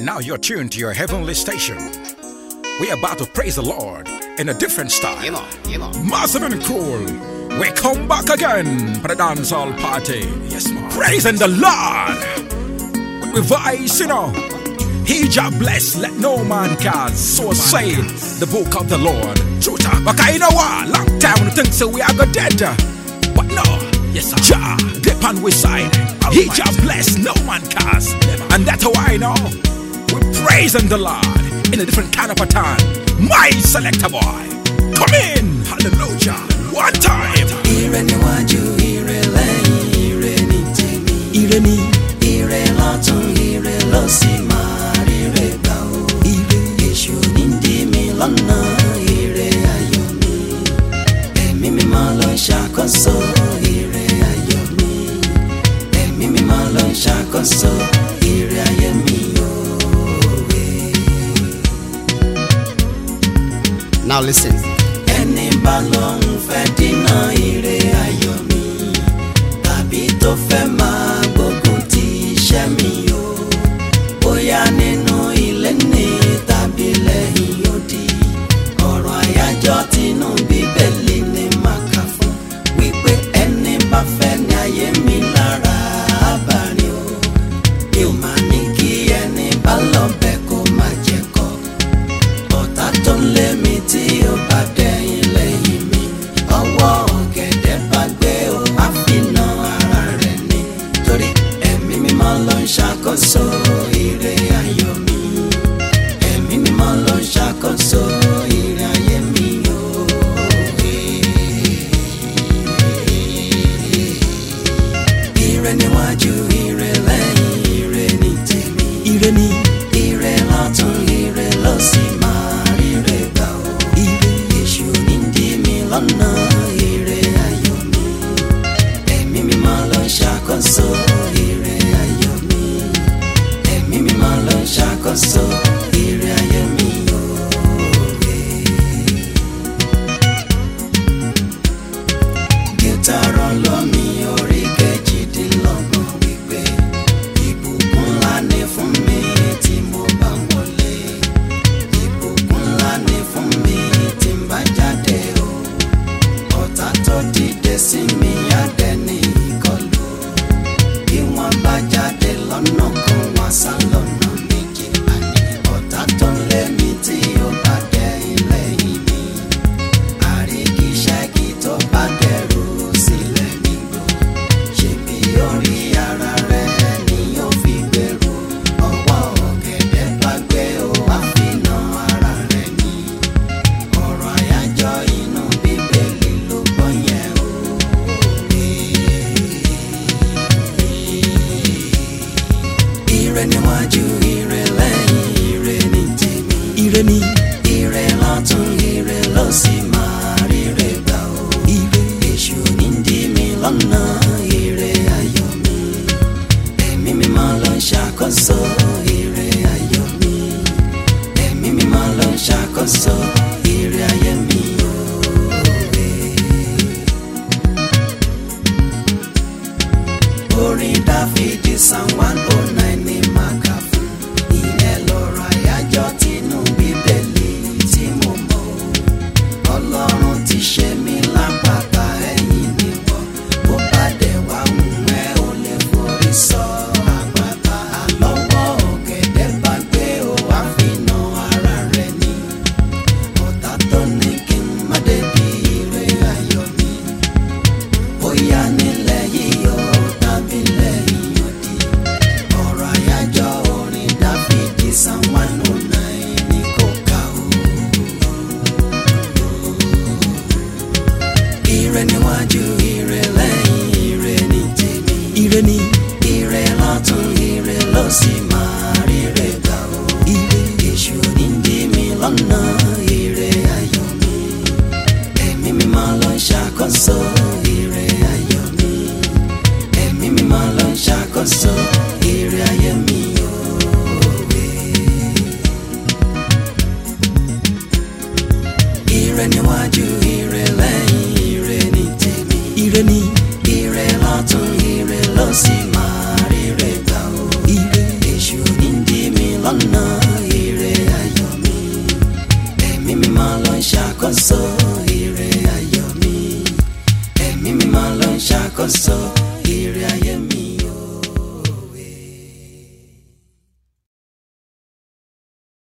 And now you're tuned to your heavenly station. We're about to praise the Lord in a different style. You Massive and cruel. We come back again for the dancehall party. Yes, ma'am. Praising the Lord. With voice, you know. He shall bless, let no man cast. So say the book of the Lord. Truth, but I know what? Long time we think so we are good dead. But no, yes, sir. Ja, dip on we side. He shall bless, no man cast, And that's how I know. We are praising the Lord in a different kind of a time. My selector boy, come in, hallelujah, one time. Irene waju, ire lẹ́yìn, ire ni tèmi, ire ni, ire lọ́tún, ire lọ́sì máa rire gbà o, ire èṣù ní dí mi lọ́nà, ire ayọ̀ ẹ̀mí mi máa lọ ṣàkóso, ire ayọ̀ ẹ̀mí mi máa lọ ṣàkóso. now listen. ẹni bá lóun fẹ́ dínà ire ayọ̀ mi tàbí tó fẹ́ máa. ṣàkóso ire ayọ̀ mi ẹ̀mí mímọ́ ló ń ṣàkóso ire ayọ̀ mi. Tààrọ̀ lọ́mí orí kejìdínlọ́gbọ̀n wípé ìbùkún ńlá ni fún mi tí mo bá wọlé ìbùkún ńlá ni fún mi tí n bá jáde o ọ̀tá tó dìde sí mi á dẹni ìkọlù. de no como a salón. dé mi. ire lọ́tún ire lọ́sì máa ríre gbà ó. ire èṣù ní dí mi lọ́nà ire ayọ̀ mi. ẹ̀mí mi máa lọ ṣàkóso ire ayọ̀ mi. ẹ̀mí mi máa lọ ṣàkóso ire ayọ̀ mi. orin dáfídì san one oh sì máa rí rẹ̀ gbà mi lọ́nà ire ayọ̀ mi. mi máa lọ ire ayọ̀ mi. mi máa lọ ire ayọ̀ mi. Ire ṣàkóso ire ayọ̀ mi ẹ̀mí mímọ́ ló ń ṣàkóso ire ayé mi.